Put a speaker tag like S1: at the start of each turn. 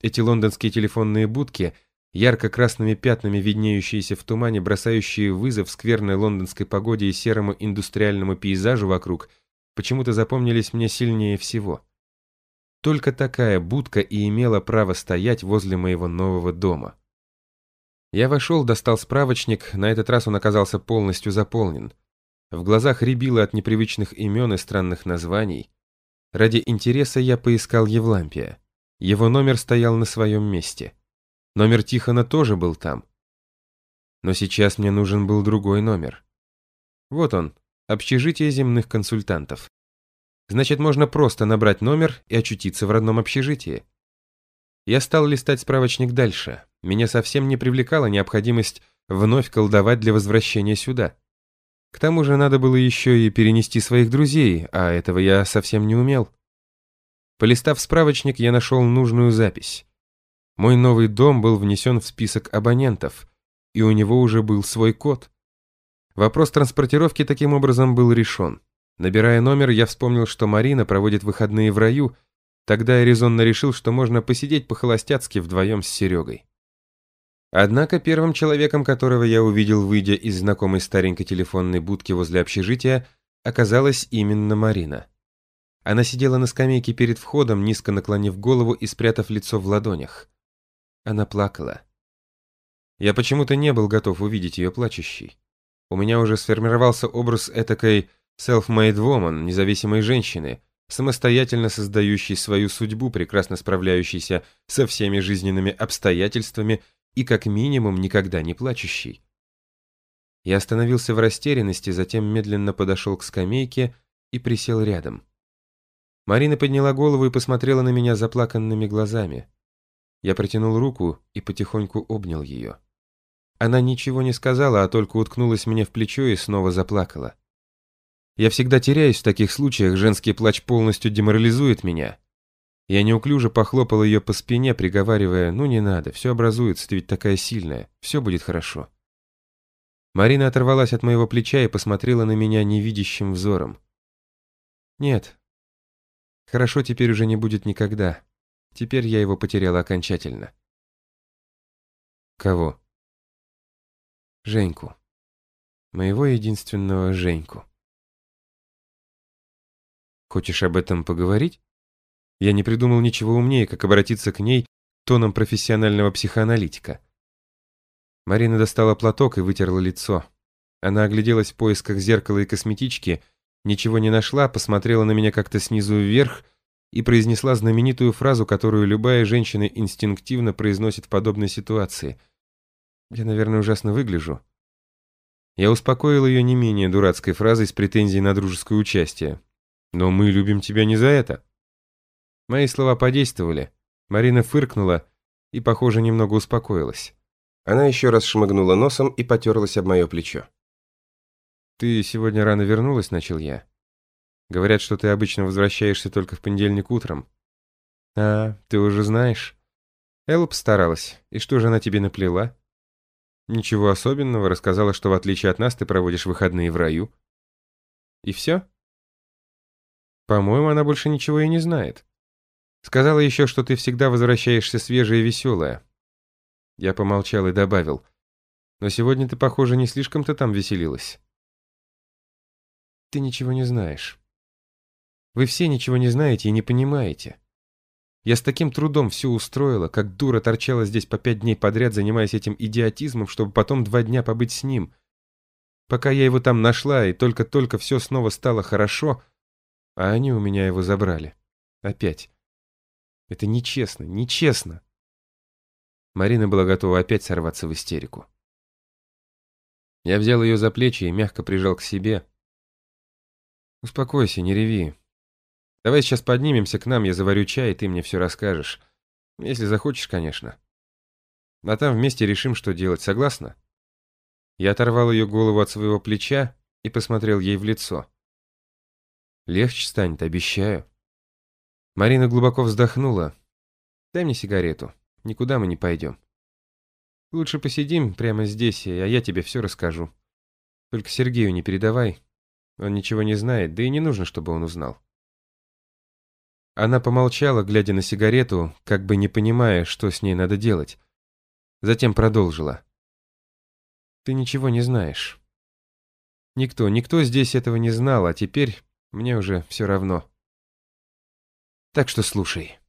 S1: Эти лондонские телефонные будки, ярко-красными пятнами виднеющиеся в тумане, бросающие вызов скверной лондонской погоде и серому индустриальному пейзажу вокруг, почему-то запомнились мне сильнее всего. Только такая будка и имела право стоять возле моего нового дома. Я вошел, достал справочник, на этот раз он оказался полностью заполнен. В глазах рябило от непривычных имен и странных названий. Ради интереса я поискал Евлампия. Его номер стоял на своем месте. Номер Тихона тоже был там. Но сейчас мне нужен был другой номер. Вот он, общежитие земных консультантов. Значит, можно просто набрать номер и очутиться в родном общежитии. Я стал листать справочник дальше. Меня совсем не привлекала необходимость вновь колдовать для возвращения сюда. К тому же надо было еще и перенести своих друзей, а этого я совсем не умел. Полистав справочник, я нашел нужную запись. Мой новый дом был внесен в список абонентов, и у него уже был свой код. Вопрос транспортировки таким образом был решен. Набирая номер, я вспомнил, что Марина проводит выходные в раю. Тогда я резонно решил, что можно посидеть по-холостяцки вдвоем с Серегой. Однако первым человеком, которого я увидел, выйдя из знакомой старенькой телефонной будки возле общежития, оказалась именно Марина. Она сидела на скамейке перед входом, низко наклонив голову и спрятав лицо в ладонях. Она плакала. Я почему-то не был готов увидеть ее плачущей. У меня уже сформировался образ этакой Self-made woman, независимой женщины, самостоятельно создающей свою судьбу, прекрасно справляющейся со всеми жизненными обстоятельствами и как минимум никогда не плачущей. Я остановился в растерянности, затем медленно подошел к скамейке и присел рядом. Марина подняла голову и посмотрела на меня заплаканными глазами. Я протянул руку и потихоньку обнял ее. Она ничего не сказала, а только уткнулась мне в плечо и снова заплакала. Я всегда теряюсь в таких случаях, женский плач полностью деморализует меня. Я неуклюже похлопал ее по спине, приговаривая, ну не надо, все образуется, ты ведь такая сильная, все будет хорошо. Марина оторвалась от моего плеча и посмотрела на меня невидящим взором. Нет, хорошо теперь уже не будет никогда. Теперь я его потеряла окончательно. Кого? Женьку. Моего единственного Женьку. Хочешь об этом поговорить? Я не придумал ничего умнее, как обратиться к ней тоном профессионального психоаналитика. Марина достала платок и вытерла лицо. Она огляделась в поисках зеркала и косметички, ничего не нашла, посмотрела на меня как-то снизу вверх и произнесла знаменитую фразу, которую любая женщина инстинктивно произносит в подобной ситуации. Я, наверное, ужасно выгляжу. Я успокоил ее не менее дурацкой фразой с претензией на дружеское участие. Но мы любим тебя не за это. Мои слова подействовали. Марина фыркнула и, похоже, немного успокоилась. Она еще раз шмыгнула носом и потерлась об мое плечо. «Ты сегодня рано вернулась», — начал я. «Говорят, что ты обычно возвращаешься только в понедельник утром». «А, ты уже знаешь». Элла постаралась. И что же она тебе наплела? Ничего особенного, рассказала, что в отличие от нас ты проводишь выходные в раю. И все? По-моему, она больше ничего и не знает. Сказала еще, что ты всегда возвращаешься свежая и веселая. Я помолчал и добавил. Но сегодня ты, похоже, не слишком-то там веселилась. Ты ничего не знаешь. Вы все ничего не знаете и не понимаете. Я с таким трудом все устроила, как дура торчала здесь по пять дней подряд, занимаясь этим идиотизмом, чтобы потом два дня побыть с ним. Пока я его там нашла, и только-только все снова стало хорошо, а они у меня его забрали. Опять. Это нечестно, нечестно. Марина была готова опять сорваться в истерику. Я взял ее за плечи и мягко прижал к себе. «Успокойся, не реви. Давай сейчас поднимемся к нам, я заварю чай, и ты мне все расскажешь. Если захочешь, конечно. А там вместе решим, что делать, согласна?» Я оторвал ее голову от своего плеча и посмотрел ей в лицо. Легче станет, обещаю. Марина глубоко вздохнула. Дай мне сигарету. Никуда мы не пойдем. Лучше посидим прямо здесь, а я тебе все расскажу. Только Сергею не передавай. Он ничего не знает, да и не нужно, чтобы он узнал. Она помолчала, глядя на сигарету, как бы не понимая, что с ней надо делать. Затем продолжила. «Ты ничего не знаешь. Никто, никто здесь этого не знал, а теперь мне уже все равно. Так что слушай».